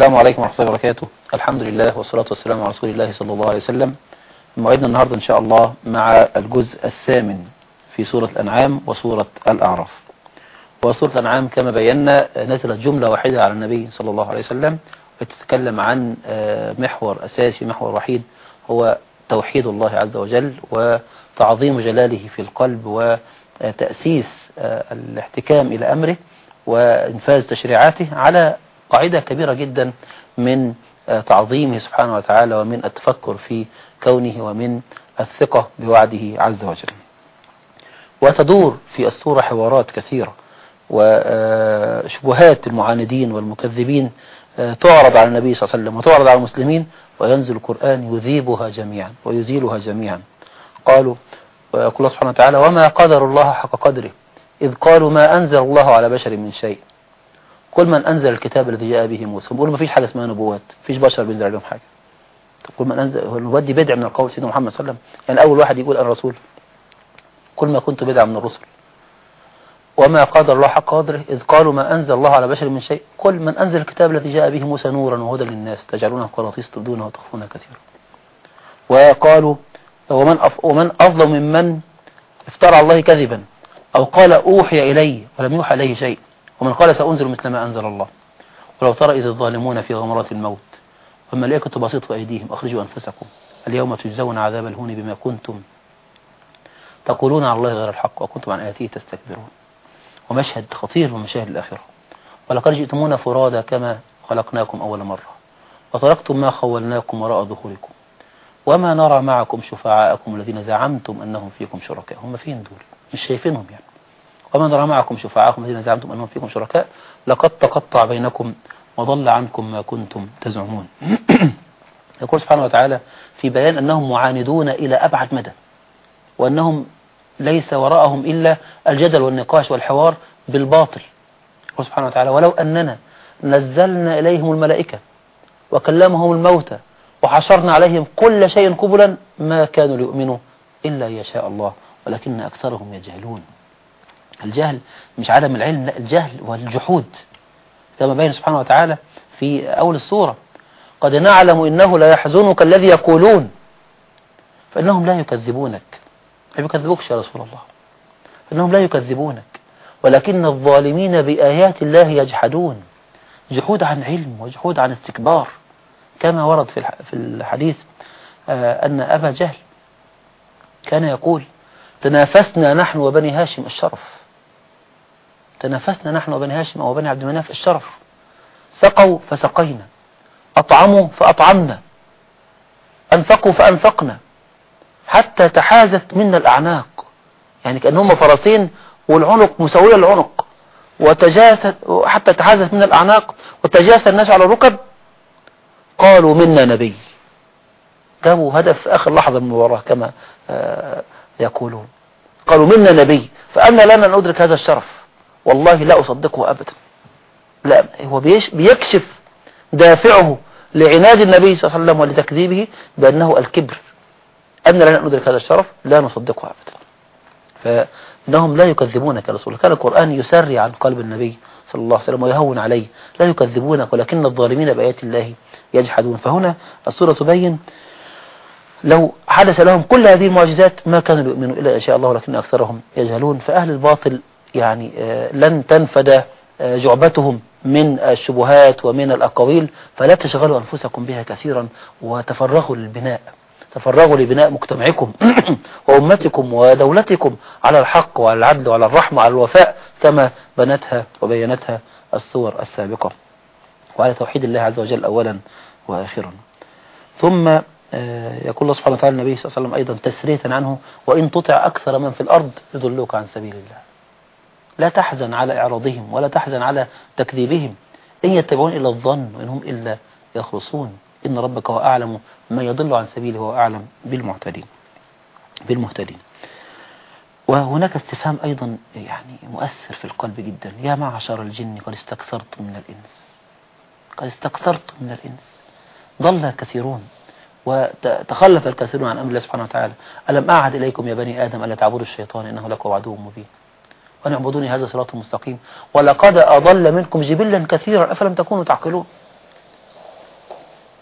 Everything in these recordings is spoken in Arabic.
السلام عليكم ورحمة الله وبركاته الحمد لله والصلاة والسلام على رسول الله صلى الله عليه وسلم موعدنا النهاردة إن شاء الله مع الجزء الثامن في سورة الأنعام وسورة الأعراف وسورة الأنعام كما بينا نزلت جملة واحدة على النبي صلى الله عليه وسلم وتتكلم عن محور أساسي محور وحيد هو توحيد الله عز وجل وتعظيم جلاله في القلب وتأسيس الاحتكام إلى أمره وإنفاذ تشريعاته على قاعدة كبيرة جدا من آه، تعظيمه سبحانه وتعالى ومن التفكر في كونه ومن الثقة بوعده عز وجل. وتدور في الصورة حوارات كثيرة وشبهات آه، المعاندين والمكذبين آه، تعرض على النبي صلى الله عليه وسلم وتعرض على المسلمين وينزل القرآن يذيبها جميعا ويزيلها جميعا. قالوا يقول الله سبحانه وتعالى وما قدر الله حق قدره إذ قالوا ما أنزل الله على بشر من شيء. كل من أنزل الكتاب الذي جاء به موسى بيقولوا ما فيش حاجة اسمها نبوات فيش بشر بينزل عليهم حاجة. طب كل من أنزل النبوات دي بدع من القول سيدنا محمد صلى الله عليه وسلم. يعني أول واحد يقول أنا رسول كل ما كنت بدعة من الرسل. وما قدر الله حق قدره إذ قالوا ما أنزل الله على بشر من شيء. كل من أنزل الكتاب الذي جاء به موسى نورا وهدى للناس. تجعلونه قراطيس تبدونه وتخفونه كثيرا. وقالوا ومن ومن أظلم ممن افترى الله كذبا أو قال أوحي إلي ولم يوحى إليه شيء. ومن قال سأنزل مثل ما أنزل الله. ولو ترى إذ الظالمون في غمرات الموت والملائكة بسيط أيديهم أخرجوا أنفسكم. اليوم تجزون عذاب الهون بما كنتم تقولون على الله غير الحق وكنتم عن آياته تستكبرون. ومشهد خطير من مشاهد الآخرة ولقد جئتمونا فرادى كما خلقناكم أول مرة. وتركتم ما خولناكم وراء ظهوركم. وما نرى معكم شفعاءكم الذين زعمتم أنهم فيكم شركاء. هم فين دول. مش شايفينهم يعني. ومن رأى معكم شفعاءكم الذين زعمتم أنهم فيكم شركاء لقد تقطع بينكم وضل عنكم ما كنتم تزعمون. يقول سبحانه وتعالى في بيان أنهم معاندون إلى أبعد مدى وأنهم ليس وراءهم إلا الجدل والنقاش والحوار بالباطل. يقول سبحانه وتعالى ولو أننا نزلنا إليهم الملائكة وكلمهم الموتى وحشرنا عليهم كل شيء قبلا ما كانوا ليؤمنوا إلا يشاء الله ولكن أكثرهم يجهلون. الجهل مش عدم العلم لا الجهل والجحود. كما بين سبحانه وتعالى في أول الصورة قد نعلم إنه لا يحزنك الذي يقولون فإنهم لا يكذبونك. ما يكذبوكش يا رسول الله. فإنهم لا يكذبونك. ولكن الظالمين بآيات الله يجحدون. جحود عن علم وجحود عن استكبار. كما ورد في الحديث آه، أن أبا جهل كان يقول تنافسنا نحن وبني هاشم الشرف. تنافسنا نحن وبني هاشم وبني عبد المناف الشرف. سقوا فسقينا. أطعموا فأطعمنا. أنفقوا فأنفقنا. حتى تحازت منا الأعناق. يعني كأنهم فرسين والعنق مساوية العنق وتجاست حتى تحازت منا الأعناق. وتجاس الناس على الركب. قالوا منا نبي. جابوا هدف في آخر لحظة من المباراة كما آه، يقولون. قالوا منا نبي. فأنا لنا ندرك هذا الشرف. والله لا أصدقه أبدا. لا هو بيكشف دافعه لعناد النبي صلى الله عليه وسلم ولتكذيبه بأنه الكبر. أننا لا ندرك هذا الشرف لا نصدقه أبدا. فإنهم لا يكذبونك يا رسول الله. كان القرآن يسري عن قلب النبي صلى الله عليه وسلم ويهون عليه. لا يكذبونك ولكن الظالمين بآيات الله يجحدون. فهنا الصورة تبين لو حدث لهم كل هذه المعجزات ما كانوا يؤمنوا إلا إن شاء الله ولكن أكثرهم يجهلون. فأهل الباطل يعني آه، لن تنفد آه، جعبتهم من الشبهات ومن الأقاويل فلا تشغلوا أنفسكم بها كثيرا وتفرغوا للبناء تفرغوا لبناء مجتمعكم وأمتكم ودولتكم على الحق وعلى العدل وعلى الرحمة وعلى الوفاء كما بنتها وبينتها الصور السابقة. وعلى توحيد الله عز وجل أولا وآخرا. ثم آه، يقول الله سبحانه وتعالى النبي صلى الله عليه وسلم أيضا تسريتا عنه وإن تطع أكثر من في الأرض يضلوك عن سبيل الله. لا تحزن على إعراضهم ولا تحزن على تكذيبهم. إن يتبعون إلا الظن وإن هم إلا يخرصون. إن ربك هو أعلم ما يضل عن سبيله هو أعلم بالمعتدين. بالمهتدين. وهناك استفهام أيضا يعني مؤثر في القلب جدا. يا معشر الجن قد استكثرت من الإنس. قد استكثرت من الإنس. ضل كثيرون. وتخلف الكثيرون عن أمر الله سبحانه وتعالى. ألم أعد إليكم يا بني آدم ألا تعبدوا الشيطان إنه لكم عدو مبين. وأن اعبدوني هذا صراط مستقيم. ولقد أضل منكم جبلا كثيرا. أفلم تكونوا تعقلون؟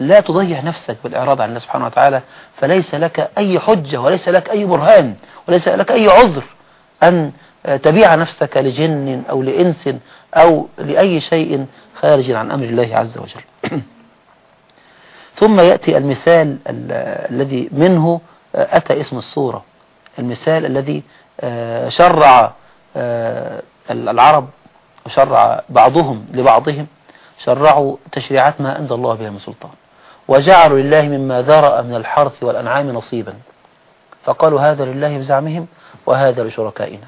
لا تضيع نفسك بالإعراض عن الله سبحانه وتعالى. فليس لك أي حجة وليس لك أي برهان وليس لك أي عذر أن تبيع نفسك لجن أو لإنس أو لأي شيء خارج عن أمر الله عز وجل. ثم يأتي المثال الذي منه آه، أتى اسم الصورة المثال الذي آه، شرع آه، العرب شرع بعضهم لبعضهم شرعوا تشريعات ما أنزل الله بها من سلطان. وجعلوا لله مما ذرأ من الحرث والأنعام نصيبا. فقالوا هذا لله بزعمهم وهذا لشركائنا.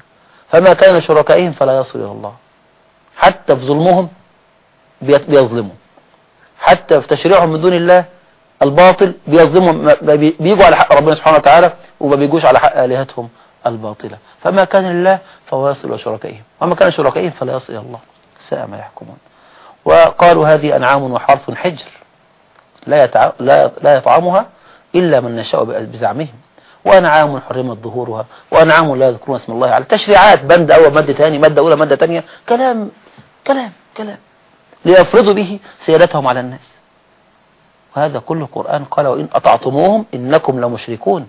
فما كان لشركائهم فلا يصل إلى الله. حتى في ظلمهم بيظلموا. حتى في تشريعهم من دون الله الباطل بيظلموا بيجوا على حق ربنا سبحانه وتعالى وما بيجوش على حق آلهتهم. الباطلة. فما كان لله فهو يصل شركائهم. وما كان شركائهم فلا يصل إلى الله. ساء ما يحكمون. وقالوا هذه أنعام وحرف حجر. لا يتع... لا لا يطعمها إلا من نشاء بزعمهم. وأنعام حرمت ظهورها. وأنعام لا يذكرون اسم الله على تشريعات بند أول مادة ثاني مادة أولى مادة ثانية. كلام كلام كلام. ليفرضوا به سيادتهم على الناس. وهذا كل القرآن قال وإن أطعتموهم إنكم لمشركون.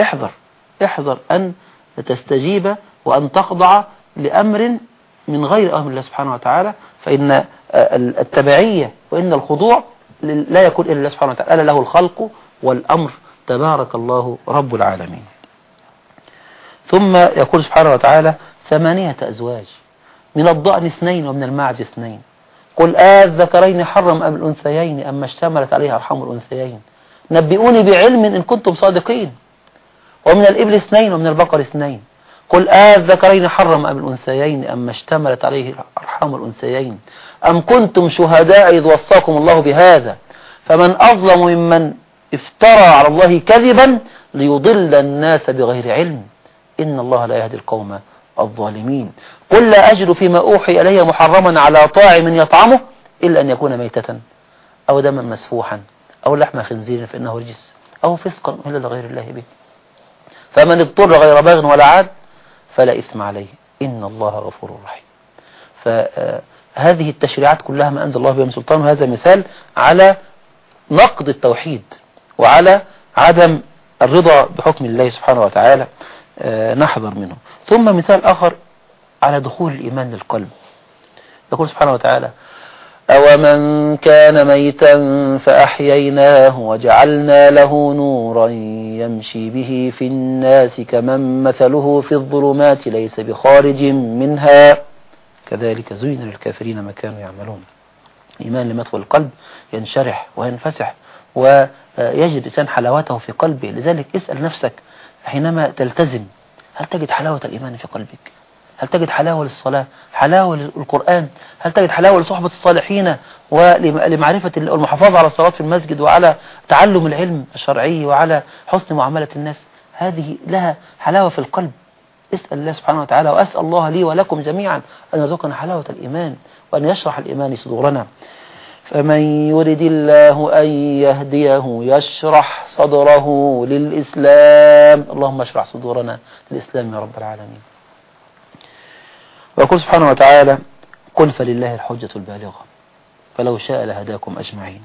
احذر. احذر أن تستجيب وأن تخضع لأمر من غير أمر الله سبحانه وتعالى فإن آه، التبعية وإن الخضوع لا يكون إلا الله سبحانه وتعالى. ألا له الخلق والأمر. تبارك الله رب العالمين. ثم يقول سبحانه وتعالى ثمانية أزواج. من الضأن اثنين ومن المعز اثنين. قل آه، آذ ذكرين حرم أم الأنثيين أما اشتملت عليها أرحام الأنثيين. نبئوني بعلم إن كنتم صادقين. ومن الإبل اثنين ومن البقر اثنين. قل آه الذكرين حرم أم الأنثيين؟ أما اشتملت عليه أرحام الأنثيين. أم كنتم شهداء إذ وصاكم الله بهذا؟ فمن أظلم ممن افترى على الله كذبا ليضل الناس بغير علم. إن الله لا يهدي القوم الظالمين. قل لا أجد فيما أوحي إلي محرما على طاعم يطعمه إلا أن يكون ميتة أو دما مسفوحا أو لحم خنزير فإنه رجس أو فسقا إلا لغير الله به. فمن اضطر غير باغ ولا عاد فلا إثم عليه. إن الله غفور رحيم. فهذه آه، التشريعات كلها ما أنزل الله بها من سلطان وهذا مثال على نقد التوحيد وعلى عدم الرضا بحكم الله سبحانه وتعالى. آه، نحذر منه. ثم مثال آخر على دخول الإيمان للقلب. يقول سبحانه وتعالى أَوَمَنْ كَانَ مَيْتًا فَأَحْيَيْنَاهُ وَجَعَلْنَا لَهُ نُورًا يَمْشِي بِهِ فِي النَّاسِ كَمَنْ مَثَلُهُ فِي الظُّلُمَاتِ لَيْسَ بِخَارِجٍ مِنْهَا كذلك زين للكافرين ما كانوا يعملون. إيمان لمدخل القلب ينشرح وينفسح ويجد إنسان حلاوته في قلبه. لذلك اسأل نفسك حينما تلتزم هل تجد حلاوة الإيمان في قلبك؟ هل تجد حلاوة للصلاة؟ حلاوة للقرآن؟ هل تجد حلاوة لصحبة الصالحين؟ ولمعرفة المحافظة على الصلاة في المسجد وعلى تعلم العلم الشرعي وعلى حسن معاملة الناس؟ هذه لها حلاوة في القلب. اسأل الله سبحانه وتعالى وأسأل الله لي ولكم جميعا أن يزوقنا حلاوة الإيمان وأن يشرح الإيمان صدورنا. فمن يرد الله أن يهديه يشرح صدره للإسلام. اللهم اشرح صدورنا للإسلام يا رب العالمين. ويقول سبحانه وتعالى قل فلله الحجة البالغة فلو شاء لهداكم أجمعين.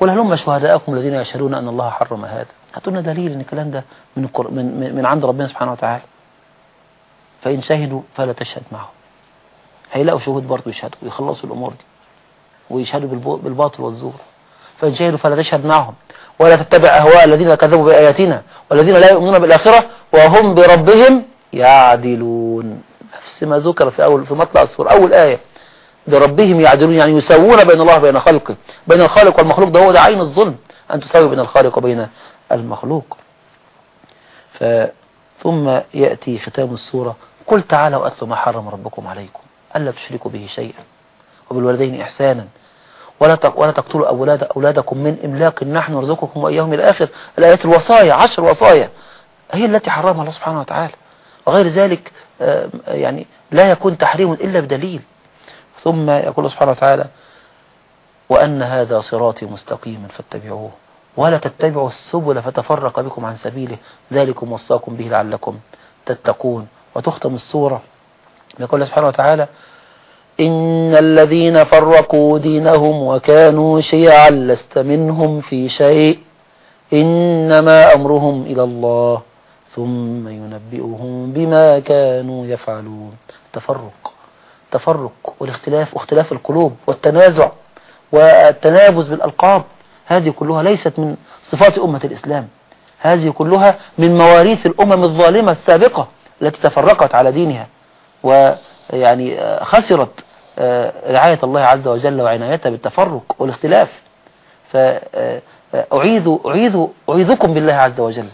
قل هلم شهداءكم الذين يشهدون أن الله حرم هذا؟ هاتوا لنا دليل أن الكلام ده من, من, من عند ربنا سبحانه وتعالى. فإن شهدوا فلا تشهد معهم. هيلاقوا شهود برضه يشهدوا ويخلصوا الأمور دي ويشهدوا بالباطل والزور. فإن شهدوا فلا تشهد معهم. ولا تتبع أهواء الذين كذبوا بآياتنا والذين لا يؤمنون بالآخرة وهم بربهم يعدلون. ما ذكر في أول في مطلع السورة. أول آية. بربهم يعدلون يعني يسوون بين الله وبين خلقه. بين الخالق والمخلوق. ده هو ده عين الظلم. أن تساوي بين الخالق وبين المخلوق. ف... ثم يأتي ختام السورة. قل تعالوا أتلوا ما حرم ربكم عليكم. ألا تشركوا به شيئا. وبالوالدين إحسانا. ولا ولا تقتلوا أولاد أولادكم من إملاق نحن نرزقكم وإياهم إلى آخر. الآيات الوصايا عشر وصايا. هي التي حرمها الله سبحانه وتعالى. وغير ذلك يعني لا يكون تحريم إلا بدليل. ثم يقول سبحانه وتعالى وأن هذا صراطي مستقيما فاتبعوه ولا تتبعوا السبل فتفرق بكم عن سبيله. ذلكم وصاكم به لعلكم تتقون. وتختم السورة. يقول سبحانه وتعالى إن الذين فرقوا دينهم وكانوا شيعا لست منهم في شيء. إنما أمرهم إلى الله. ثم ينبئهم بما كانوا يفعلون. تفرق. تفرق. والاختلاف واختلاف القلوب والتنازع والتنابز بالألقاب. هذه كلها ليست من صفات أمة الإسلام. هذه كلها من مواريث الأمم الظالمة السابقة التي تفرقت على دينها. ويعني آه، خسرت آه، رعاية الله عز وجل وعنايتها بالتفرق والاختلاف. فأعيذ آه، أعيذ أعيذكم بالله عز وجل.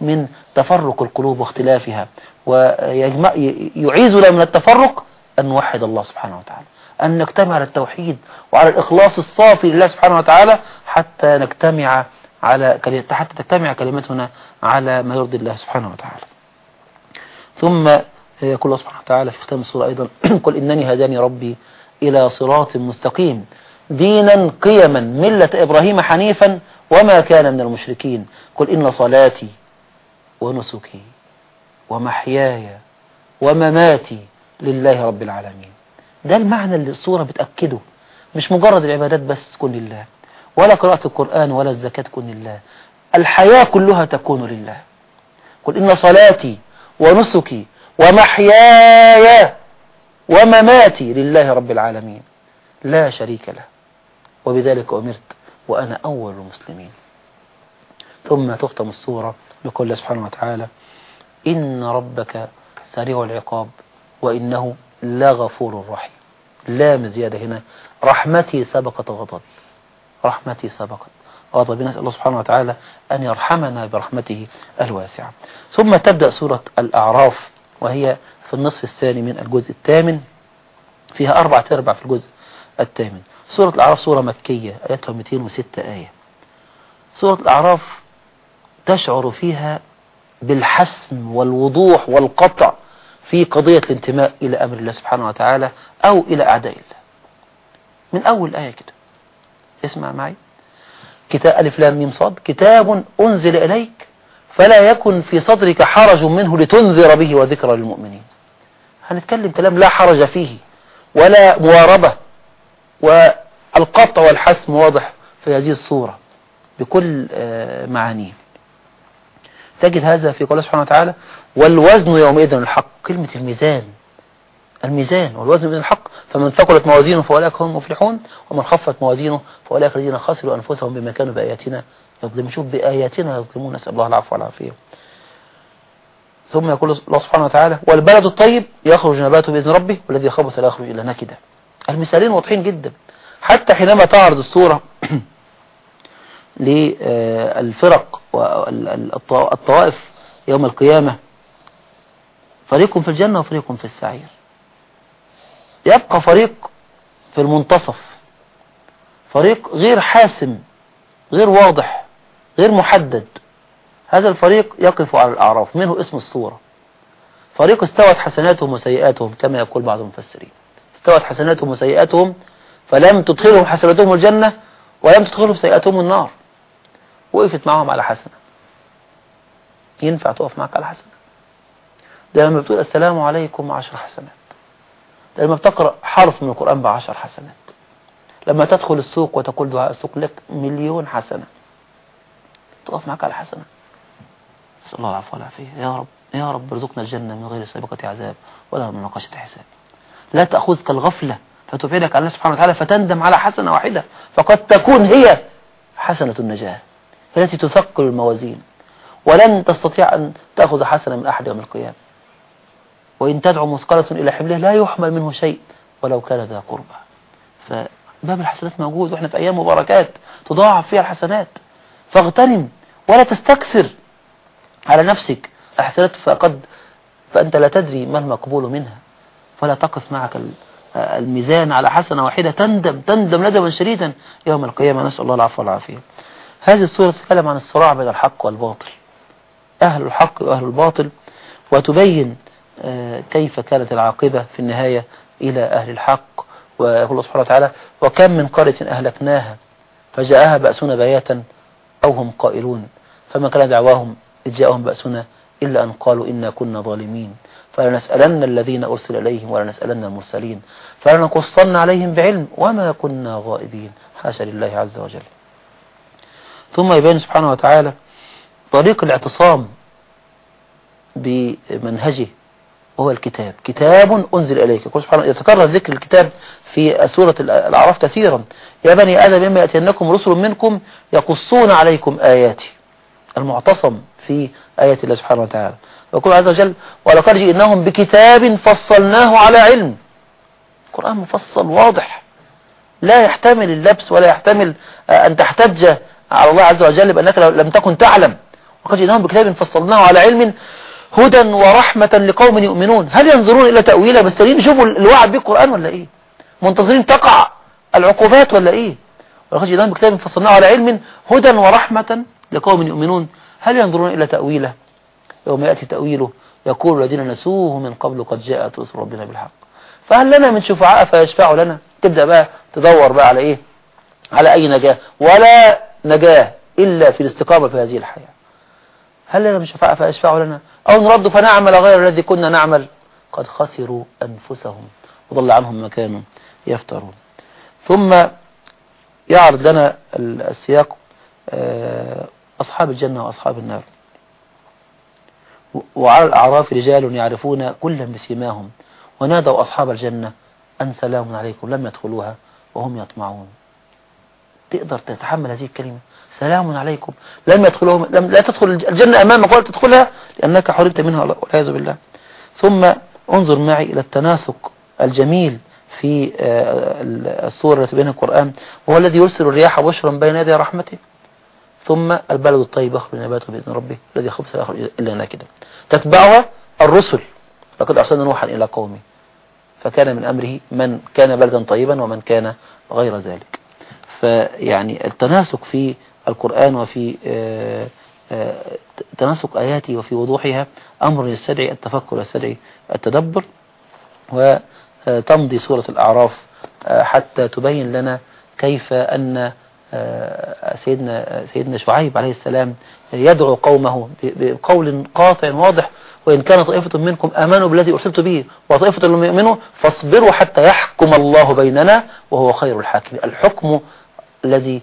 من تفرق القلوب واختلافها ويجمع يعيذنا من التفرق أن نوحد الله سبحانه وتعالى أن نجتمع على التوحيد وعلى الإخلاص الصافي لله سبحانه وتعالى حتى نجتمع على حتى تجتمع كلمتنا على ما يرضي الله سبحانه وتعالى. ثم يقول الله سبحانه وتعالى في ختام السورة أيضا قل إنني هداني ربي إلى صراط مستقيم دينا قيما ملة إبراهيم حنيفا وما كان من المشركين. قل إن صلاتي ونسكي ومحياي ومماتي لله رب العالمين. ده المعنى اللي الصورة بتأكده. مش مجرد العبادات بس تكون لله. ولا قراءة القرآن ولا الزكاة تكون لله. الحياة كلها تكون لله. قل إن صلاتي ونسكي ومحياي ومماتي لله رب العالمين. لا شريك له. وبذلك أمرت وأنا أول المسلمين. ثم تختم الصورة. بقول الله سبحانه وتعالى إن ربك سريع العقاب وإنه لغفور رحيم. لا مزيادة هنا رحمتي سبقت غضبي. رحمتي سبقت غضبي. نسأل الله سبحانه وتعالى أن يرحمنا برحمته الواسعة. ثم تبدأ سورة الأعراف وهي في النصف الثاني من الجزء الثامن. فيها أربعة أربعة في الجزء الثامن. سورة الأعراف سورة مكية آياتها 206 آية. سورة الأعراف تشعر فيها بالحسم والوضوح والقطع في قضية الانتماء إلى أمر الله سبحانه وتعالى أو إلى أعداء الله. من أول آية كده. اسمع معي. كتاب ألف لام ميم صاد. كتاب أنزل إليك فلا يكن في صدرك حرج منه لتنذر به وذكرى للمؤمنين. هنتكلم كلام لا حرج فيه ولا مواربة والقطع والحسم واضح في هذه الصورة بكل آه، معانيه. تجد هذا في قوله سبحانه وتعالى والوزن يومئذ الحق. كلمة الميزان. الميزان والوزن من الحق. فمن ثقلت موازينه فأولئك هم مفلحون ومن خفت موازينه فأولئك الذين خسروا أنفسهم بما كانوا بآياتنا يظلمون. شوف بآياتنا يظلمون. نسأل الله العفو والعافية. ثم يقول الله سبحانه وتعالى والبلد الطيب يخرج نباته بإذن ربه والذي خبث لا يخرج إلا نكدة المثالين واضحين جدا. حتى حينما تعرض الصورة للفرق والطوائف يوم القيامة. فريق في الجنة وفريق في السعير. يبقى فريق في المنتصف. فريق غير حاسم غير واضح غير محدد. هذا الفريق يقف على الأعراف منه اسم الصورة. فريق استوت حسناتهم وسيئاتهم كما يقول بعض المفسرين. استوت حسناتهم وسيئاتهم فلم تدخلهم حسناتهم الجنة ولم تدخلهم سيئاتهم النار. وقفت معهم على حسنة. ينفع تقف معك على حسنة. ده لما بتقول السلام عليكم عشر حسنات. ده لما بتقرأ حرف من القرآن بعشر حسنات. لما تدخل السوق وتقول دعاء السوق لك مليون حسنة. تقف معك على حسنة. نسأل الله العفو والعافية. يا رب يا رب ارزقنا الجنة من غير سابقة عذاب ولا مناقشة حساب. لا تأخذك الغفلة فتبعدك عن الله سبحانه وتعالى فتندم على حسنة واحدة. فقد تكون هي حسنة النجاة. التي تثقل الموازين. ولن تستطيع أن تأخذ حسنة من أحد يوم القيامة. وإن تدعو مثقلة إلى حمله لا يحمل منه شيء ولو كان ذا قربى. فباب الحسنات موجود وإحنا في أيام مباركات تضاعف فيها الحسنات. فاغتنم ولا تستكثر على نفسك. الحسنات فقد فأنت لا تدري ما المقبول منها. فلا تقف معك الميزان على حسنة واحدة. تندم تندم ندما شديدا يوم القيامة. نسأل الله العفو والعافية. هذه الصورة تتكلم عن الصراع بين الحق والباطل. أهل الحق وأهل الباطل وتبين آه، كيف كانت العاقبة في النهاية إلى أهل الحق. ويقول الله سبحانه وتعالى وكم من قرية أهلكناها فجاءها بأسنا بياتا أو هم قائلون. فما كان دعواهم إذ جاءهم بأسنا إلا أن قالوا إنا كنا ظالمين. فلنسألن الذين أرسل إليهم ولنسألن المرسلين. فلنقصن عليهم بعلم وما كنا غائبين. حاشا لله عز وجل. ثم يبين سبحانه وتعالى طريق الاعتصام بمنهجه هو الكتاب. كتاب أنزل إليك. يقول سبحانه يتكرر ذكر الكتاب في سورة الأعراف كثيرا. يا بني آدم إما يأتينكم رسل منكم يقصون عليكم آياتي. المعتصم في آيات الله سبحانه وتعالى. يقول عز وجل ولقد جئناهم بكتاب فصلناه على علم. القرآن مفصل واضح. لا يحتمل اللبس ولا يحتمل أن تحتج على الله عز وجل بأنك لم تكن تعلم. وقد جئناهم بكتاب فصلناه على علم هدى ورحمة لقوم يؤمنون. هل ينظرون إلى تأويله مستنيين يشوفوا الوعد بالقرآن ولا إيه؟ منتظرين تقع العقوبات ولا إيه؟ ولقد جئناهم بكتاب فصلناه على علم هدى ورحمة لقوم يؤمنون. هل ينظرون إلى تأويله؟ يوم يأتي تأويله يقول الذين نسوه من قبل قد جاءت رسل ربنا بالحق. فهل لنا من شفعاء فيشفعوا لنا؟ تبدأ بقى تدور بقى على إيه؟ على أي نجاة ولا نجاة إلا في الاستقامة في هذه الحياة. هل لنا من شفاعة فيشفعوا لنا؟ أو نرد فنعمل غير الذي كنا نعمل؟ قد خسروا أنفسهم وضل عنهم مكان يفترون. ثم يعرض لنا السياق آه، أصحاب الجنة وأصحاب النار. وعلى الأعراف رجال يعرفون كلا بسيماهم. ونادوا أصحاب الجنة أن سلام عليكم لم يدخلوها وهم يطمعون. تقدر تتحمل هذه الكلمة. سلام عليكم. لم يدخلهم لم لا تدخل الجنة أمامك ولا تدخلها لأنك حرمت منها والعياذ بالله. ثم انظر معي إلى التناسق الجميل في آه، الصور التي بين القرآن وهو الذي يرسل الرياح بشرا بين يدي رحمته. ثم البلد الطيب يخرج نباته بإذن ربه الذي خبث لا يخرج إلا ناكدا. تتبعها الرسل. لقد أرسلنا نوحا إلى قومه. فكان من أمره من كان بلدا طيبا ومن كان غير ذلك. فيعني التناسق في القرآن وفي آه، آه، تناسق آياته وفي وضوحها أمر يستدعي التفكر يستدعي التدبر وتمضي سورة الأعراف آه، حتى تبين لنا كيف أن سيدنا سيدنا شعيب عليه السلام يدعو قومه بقول قاطع واضح وإن كان طائفة منكم آمنوا بالذي أرسلت به وطائفة لم يؤمنوا فاصبروا حتى يحكم الله بيننا وهو خير الحاكم الحكم الذي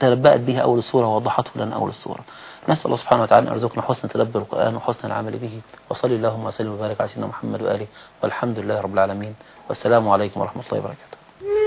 تلبأت به أول السورة ووضحته لنا أول السورة نسأل الله سبحانه وتعالى أرزقنا حسن تدبر القرآن وحسن العمل به. وصل اللهم وسلم وبارك على سيدنا محمد وآله. والحمد لله رب العالمين. والسلام عليكم ورحمة الله وبركاته.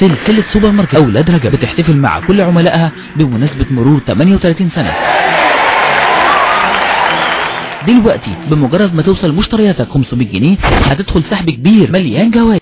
سلسلة سوبر ماركت أولاد رجب بتحتفل مع كل عملائها بمناسبة مرور 38 سنة. دلوقتي بمجرد ما توصل مشترياتك 500 جنيه هتدخل سحب كبير مليان جوائز.